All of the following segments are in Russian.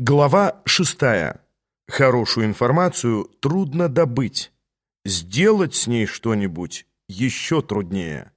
Глава шестая. Хорошую информацию трудно добыть. Сделать с ней что-нибудь еще труднее.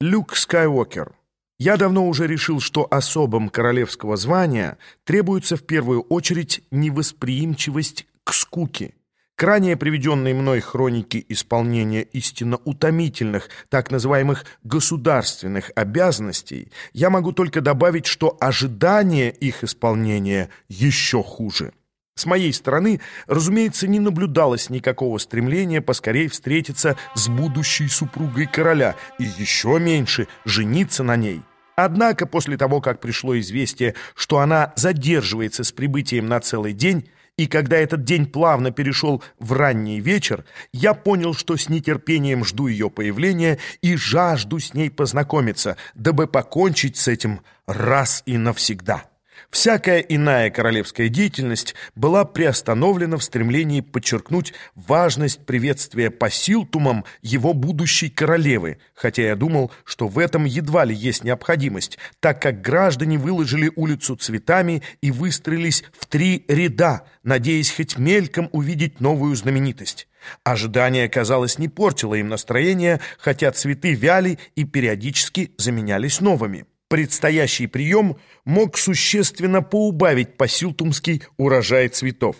Люк Скайуокер. Я давно уже решил, что особам королевского звания требуется в первую очередь невосприимчивость к скуке. К ранее приведенной мной хронике исполнения истинно утомительных, так называемых государственных обязанностей, я могу только добавить, что ожидание их исполнения еще хуже. С моей стороны, разумеется, не наблюдалось никакого стремления поскорее встретиться с будущей супругой короля и еще меньше жениться на ней. Однако после того, как пришло известие, что она задерживается с прибытием на целый день, и когда этот день плавно перешел в ранний вечер, я понял, что с нетерпением жду ее появления и жажду с ней познакомиться, дабы покончить с этим раз и навсегда. Всякая иная королевская деятельность была приостановлена в стремлении подчеркнуть важность приветствия по Силтумам его будущей королевы, хотя я думал, что в этом едва ли есть необходимость, так как граждане выложили улицу цветами и выстроились в три ряда, надеясь хоть мельком увидеть новую знаменитость. Ожидание, казалось, не портило им настроение, хотя цветы вяли и периодически заменялись новыми предстоящий прием мог существенно поубавить посилтумский урожай цветов.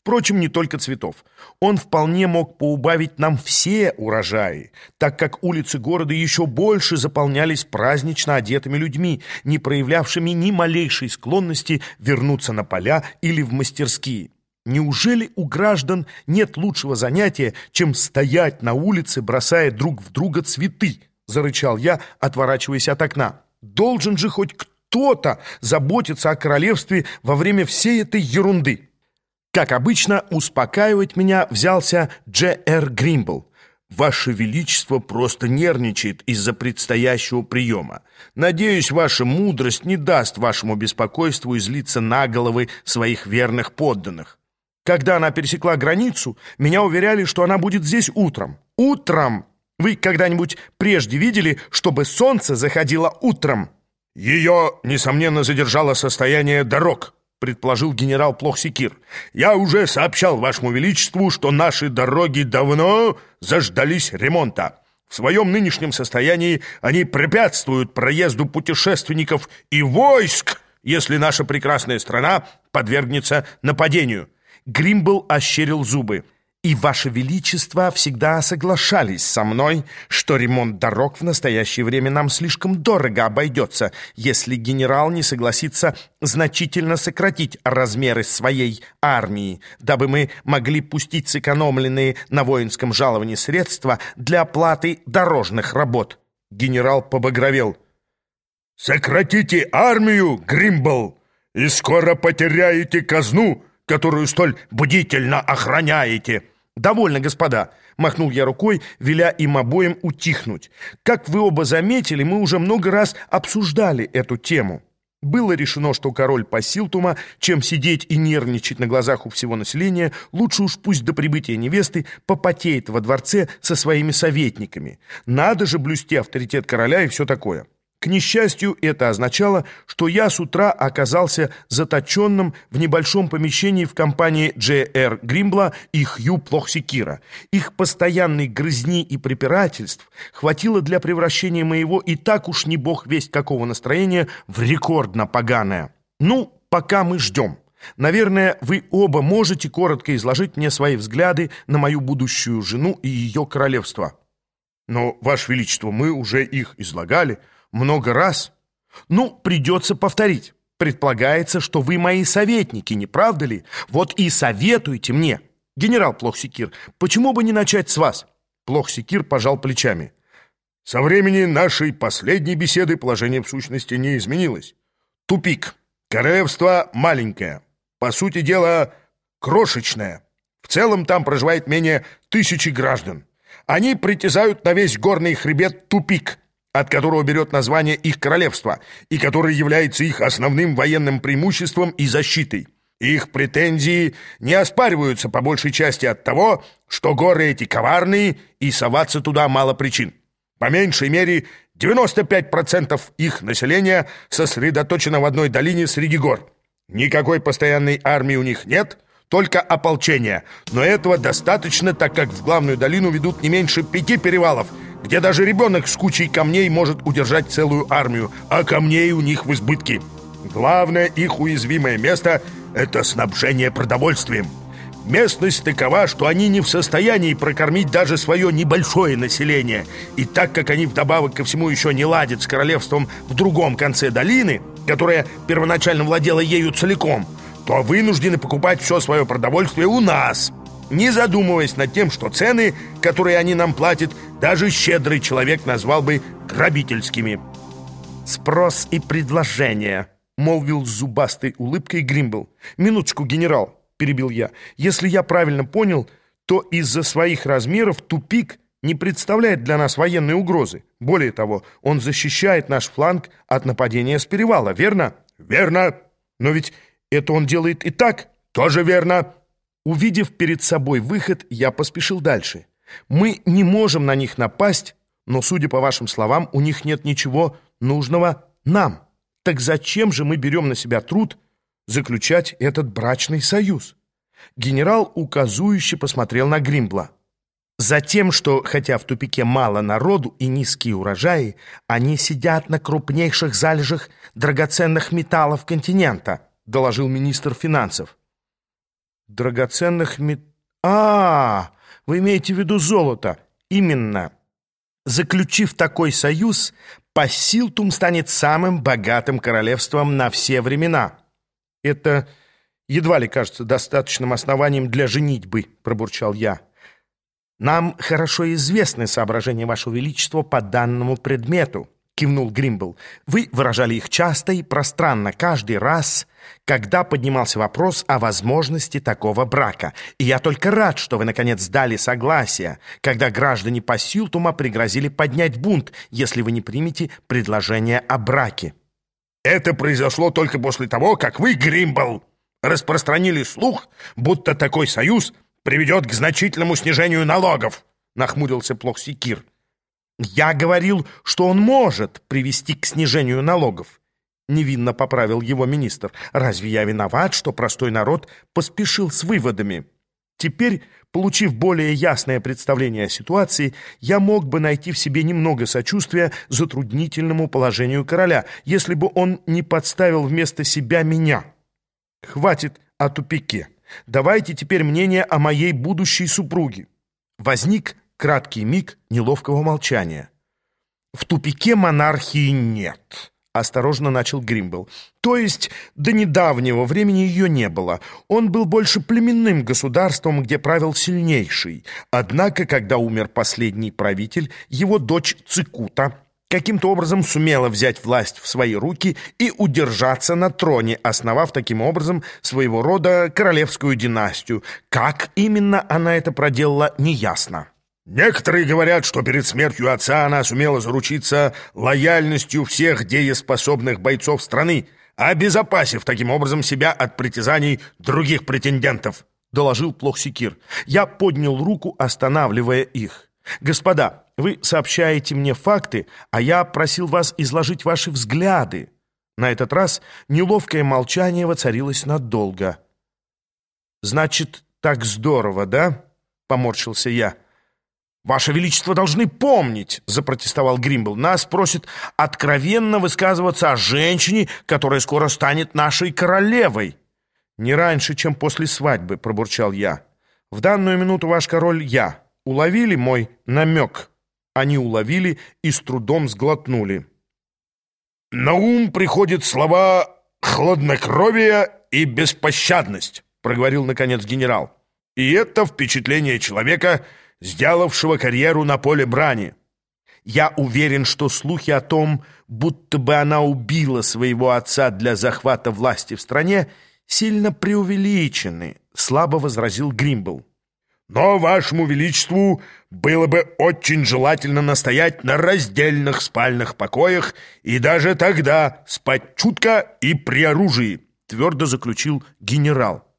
Впрочем, не только цветов. Он вполне мог поубавить нам все урожаи, так как улицы города еще больше заполнялись празднично одетыми людьми, не проявлявшими ни малейшей склонности вернуться на поля или в мастерские. Неужели у граждан нет лучшего занятия, чем стоять на улице, бросая друг в друга цветы? Зарычал я, отворачиваясь от окна. Должен же хоть кто-то заботиться о королевстве во время всей этой ерунды. Как обычно, успокаивать меня взялся Дж.Р. Гримбл. «Ваше Величество просто нервничает из-за предстоящего приема. Надеюсь, ваша мудрость не даст вашему беспокойству излиться на головы своих верных подданных. Когда она пересекла границу, меня уверяли, что она будет здесь утром. Утром! Вы когда-нибудь прежде видели, чтобы солнце заходило утром? Ее, несомненно, задержало состояние дорог, предположил генерал Плохсикир. Я уже сообщал вашему величеству, что наши дороги давно заждались ремонта. В своем нынешнем состоянии они препятствуют проезду путешественников и войск, если наша прекрасная страна подвергнется нападению. Гримбл ощерил зубы и Ваше Величество всегда соглашались со мной, что ремонт дорог в настоящее время нам слишком дорого обойдется, если генерал не согласится значительно сократить размеры своей армии, дабы мы могли пустить сэкономленные на воинском жаловании средства для оплаты дорожных работ. Генерал побагровел. «Сократите армию, Гримбл, и скоро потеряете казну!» которую столь бдительно охраняете». «Довольно, господа!» — махнул я рукой, веля им обоим утихнуть. «Как вы оба заметили, мы уже много раз обсуждали эту тему». Было решено, что король Пасилтума, чем сидеть и нервничать на глазах у всего населения, лучше уж пусть до прибытия невесты попотеет во дворце со своими советниками. Надо же блюсти авторитет короля и все такое. К несчастью, это означало, что я с утра оказался заточенным в небольшом помещении в компании Дж.Р. Гримбла и Хью Плохсикира. Их постоянной грызни и препирательств хватило для превращения моего и так уж не бог весть какого настроения в рекордно поганое. Ну, пока мы ждем. Наверное, вы оба можете коротко изложить мне свои взгляды на мою будущую жену и ее королевство. Но, Ваше Величество, мы уже их излагали много раз. Ну, придется повторить. Предполагается, что вы мои советники, не правда ли? Вот и советуйте мне. Генерал Плохсикир, почему бы не начать с вас? Плохсикир пожал плечами. Со времени нашей последней беседы положение в сущности не изменилось. Тупик. Королевство маленькое. По сути дела, крошечное. В целом там проживает менее тысячи граждан. Они притязают на весь горный хребет Тупик – от которого берет название их королевство, и который является их основным военным преимуществом и защитой. Их претензии не оспариваются по большей части от того, что горы эти коварные, и соваться туда мало причин. По меньшей мере, 95% их населения сосредоточено в одной долине среди гор. Никакой постоянной армии у них нет, только ополчение. Но этого достаточно, так как в главную долину ведут не меньше пяти перевалов, где даже ребенок с кучей камней может удержать целую армию, а камней у них в избытке. Главное их уязвимое место – это снабжение продовольствием. Местность такова, что они не в состоянии прокормить даже свое небольшое население. И так как они вдобавок ко всему еще не ладят с королевством в другом конце долины, которая первоначально владела ею целиком, то вынуждены покупать все свое продовольствие у нас, не задумываясь над тем, что цены, которые они нам платят, даже щедрый человек назвал бы грабительскими. «Спрос и предложение», — молвил с зубастой улыбкой Гримбл. «Минуточку, генерал» перебил я. «Если я правильно понял, то из-за своих размеров тупик не представляет для нас военной угрозы. Более того, он защищает наш фланг от нападения с перевала, верно?» «Верно. Но ведь это он делает и так. Тоже верно». Увидев перед собой выход, я поспешил дальше. «Мы не можем на них напасть, но, судя по вашим словам, у них нет ничего нужного нам. Так зачем же мы берем на себя труд заключать этот брачный союз. Генерал указующе посмотрел на Гримбла. Затем, что, хотя в тупике мало народу и низкие урожаи, они сидят на крупнейших залежах драгоценных металлов континента, доложил министр финансов. Драгоценных мет... А, вы имеете в виду золото? Именно. Заключив такой союз, Пассилтум станет самым богатым королевством на все времена. «Это едва ли кажется достаточным основанием для женитьбы», — пробурчал я. «Нам хорошо известны соображения Вашего Величества по данному предмету», — кивнул Гримбл. «Вы выражали их часто и пространно, каждый раз, когда поднимался вопрос о возможности такого брака. И я только рад, что вы, наконец, дали согласие, когда граждане Пассилтума пригрозили поднять бунт, если вы не примете предложение о браке». Это произошло только после того, как вы, Гримбл, распространили слух, будто такой союз приведет к значительному снижению налогов, нахмурился Плохсикир. Я говорил, что он может привести к снижению налогов. Невинно поправил его министр. Разве я виноват, что простой народ поспешил с выводами? Теперь, получив более ясное представление о ситуации, я мог бы найти в себе немного сочувствия затруднительному положению короля, если бы он не подставил вместо себя меня. Хватит о тупике. Давайте теперь мнение о моей будущей супруге. Возник краткий миг неловкого молчания. В тупике монархии нет. — осторожно начал Гримбл. «То есть до недавнего времени ее не было. Он был больше племенным государством, где правил сильнейший. Однако, когда умер последний правитель, его дочь Цикута каким-то образом сумела взять власть в свои руки и удержаться на троне, основав таким образом своего рода королевскую династию. Как именно она это проделала, неясно». Некоторые говорят, что перед смертью отца она сумела заручиться лояльностью всех дееспособных бойцов страны, обезопасив таким образом себя от притязаний других претендентов», — доложил Плохсикир. Я поднял руку, останавливая их. «Господа, вы сообщаете мне факты, а я просил вас изложить ваши взгляды». На этот раз неловкое молчание воцарилось надолго. «Значит, так здорово, да?» — поморщился я. «Ваше Величество должны помнить», — запротестовал Гримбл. «Нас просят откровенно высказываться о женщине, которая скоро станет нашей королевой». «Не раньше, чем после свадьбы», — пробурчал я. «В данную минуту ваш король я. Уловили мой намек?» Они уловили и с трудом сглотнули. «На ум приходят слова «хладнокровие» и «беспощадность», — проговорил, наконец, генерал. «И это впечатление человека...» сделавшего карьеру на поле брани. Я уверен, что слухи о том, будто бы она убила своего отца для захвата власти в стране, сильно преувеличены, слабо возразил Гримбл. Но вашему величеству было бы очень желательно настоять на раздельных спальных покоях и даже тогда спать чутко и при оружии, твердо заключил генерал.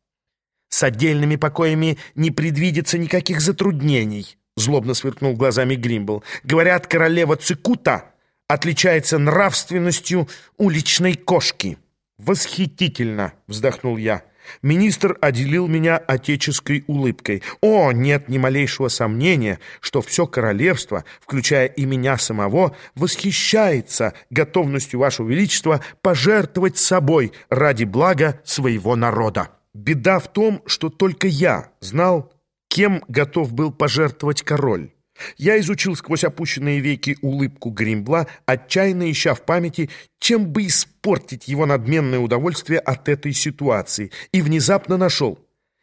С отдельными покоями не предвидится никаких затруднений», — злобно сверкнул глазами Гримбл. «Говорят, королева Цикута отличается нравственностью уличной кошки». «Восхитительно!» — вздохнул я. Министр отделил меня отеческой улыбкой. О, нет ни малейшего сомнения, что все королевство, включая и меня самого, восхищается готовностью Вашего Величества пожертвовать собой ради блага своего народа. Беда в том, что только я знал, кем готов был пожертвовать король. Я изучил сквозь опущенные веки улыбку Гримбла, отчаянно ища в памяти, чем бы испортить его надменное удовольствие от этой ситуации, и внезапно нашел.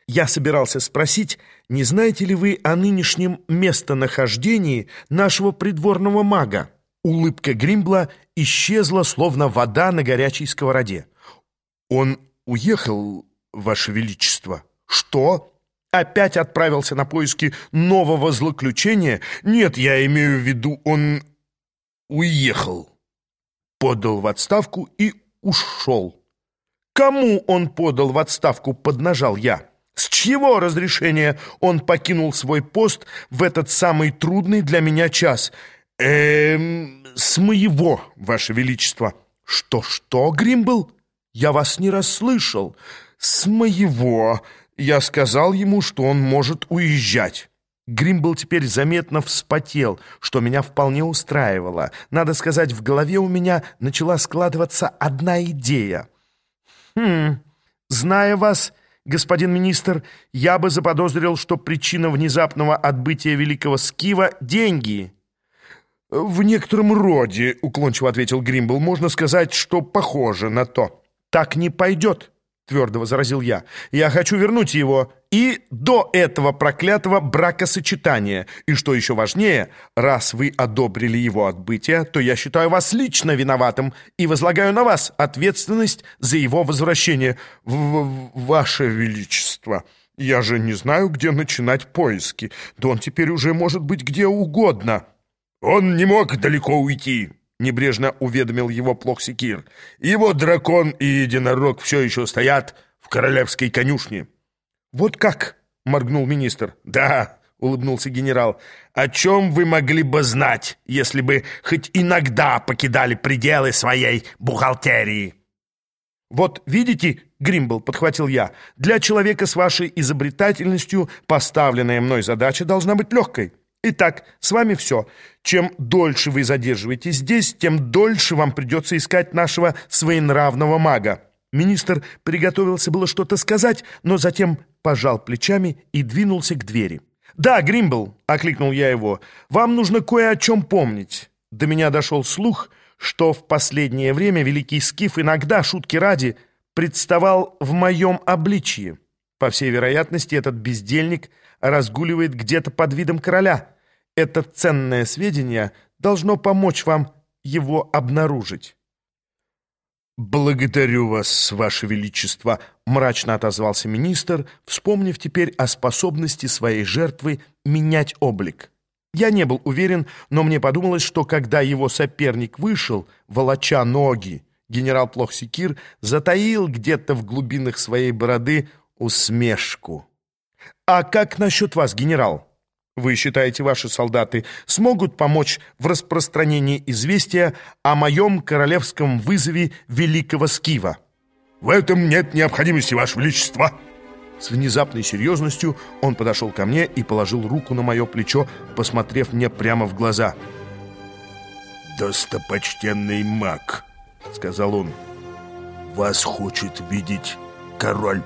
Я собирался спросить, не знаете ли вы о нынешнем местонахождении нашего придворного мага? Улыбка Гримбла исчезла, словно вода на горячей сковороде. «Он уехал, Ваше Величество?» «Что?» опять отправился на поиски нового злоключения? Нет, я имею в виду, он уехал, подал в отставку и ушел. Кому он подал в отставку, поднажал я. С чьего разрешения он покинул свой пост в этот самый трудный для меня час? Эм, с моего, Ваше Величество. Что-что, Гримбл? Я вас не расслышал. С моего... Я сказал ему, что он может уезжать. Грим был теперь заметно вспотел, что меня вполне устраивало. Надо сказать, в голове у меня начала складываться одна идея. «Хм, зная вас, господин министр, я бы заподозрил, что причина внезапного отбытия великого Скива — деньги». «В некотором роде», — уклончиво ответил Гримбл, — «можно сказать, что похоже на то». «Так не пойдет» твердо возразил я. «Я хочу вернуть его и до этого проклятого бракосочетания. И что еще важнее, раз вы одобрили его отбытие, то я считаю вас лично виноватым и возлагаю на вас ответственность за его возвращение. В -в Ваше Величество!» Я же не знаю, где начинать поиски. Да он теперь уже может быть где угодно. Он не мог далеко уйти, — небрежно уведомил его Плохсикир. «Его дракон и единорог все еще стоят в королевской конюшне». «Вот как?» — моргнул министр. «Да», — улыбнулся генерал. «О чем вы могли бы знать, если бы хоть иногда покидали пределы своей бухгалтерии?» «Вот видите, Гримбл, — подхватил я, — для человека с вашей изобретательностью поставленная мной задача должна быть легкой. Итак, с вами все. Чем дольше вы задерживаетесь здесь, тем дольше вам придется искать нашего своенравного мага. Министр приготовился было что-то сказать, но затем пожал плечами и двинулся к двери. «Да, Гримбл», — окликнул я его, — «вам нужно кое о чем помнить». До меня дошел слух, что в последнее время великий Скиф иногда, шутки ради, представал в моем обличье. По всей вероятности, этот бездельник разгуливает где-то под видом короля. Это ценное сведение должно помочь вам его обнаружить. «Благодарю вас, ваше величество», — мрачно отозвался министр, вспомнив теперь о способности своей жертвы менять облик. Я не был уверен, но мне подумалось, что когда его соперник вышел, волоча ноги, генерал Плохсикир затаил где-то в глубинах своей бороды усмешку. «А как насчет вас, генерал? Вы считаете, ваши солдаты смогут помочь в распространении известия о моем королевском вызове великого Скива?» «В этом нет необходимости, ваше величество!» С внезапной серьезностью он подошел ко мне и положил руку на мое плечо, посмотрев мне прямо в глаза. «Достопочтенный маг», — сказал он, — «вас хочет видеть король».